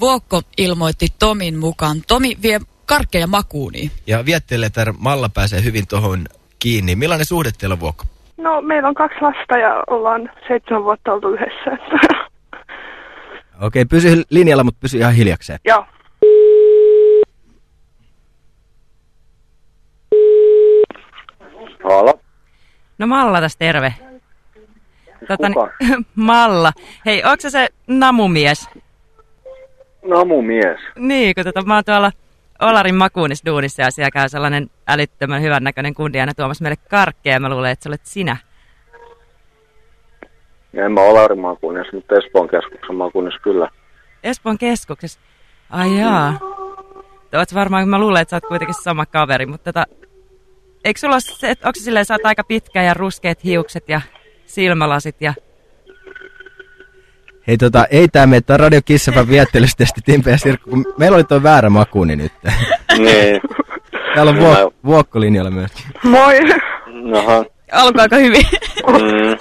Vuokko ilmoitti Tomin mukaan. Tomi vie karkkeja makuuni. Ja viettelee, että Malla pääsee hyvin tuohon kiinni. Millainen suhde teillä on, Vuokko? No, meillä on kaksi lasta ja ollaan seitsemän vuotta oltu yhdessä. Okei, pysy linjalla, mutta pysy ihan hiljakseen. Joo. Halo? No Malla tässä terve. Tota, Kuka? Malla. Hei, onko se se namumies? Namumies. Niin, kun tota, mä oon tuolla Olarin makuunisduunissa ja siellä käy sellainen älyttömän hyvän näköinen kundi aina tuomassa meille karkkeja ja mä luulen, että sä olet sinä. En mä ole Laurin maakunnassa, mutta Espoon keskuksen maakunnassa kyllä. Espoon keskuksessa. Ai jaa. Oot varmaan, mä luulen, että sä oot kuitenkin sama kaveri, mutta tota, eikö sulla ole se, että onko se silleen, sä oot aika pitkä ja ruskeat hiukset ja silmälasit ja... Hei tota, ei tää mene, tää Radio Kissapä viettelystesti Timpe ja Sirkku, kun meillä oli tuo väärä makuuni nyt. Niin. Täällä on Niin vuok- vuokkolinjalla myös. Moi. Aha. Alkoi aika hyvin. Mm.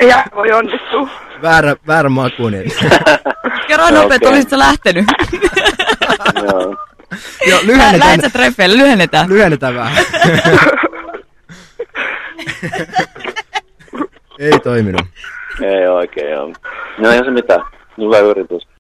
Jää voi onnistua. Väärä, väärä makuuni. Kerro Okei. nopeet, olisit sä lähtenyt. Joo. Joo, lyhennetään, Lähet sä treffeille, lyhennetään. lyhennetään vähän. ei toiminut. Ei oikein, joo. No ei se mitään. Hyvä yritys.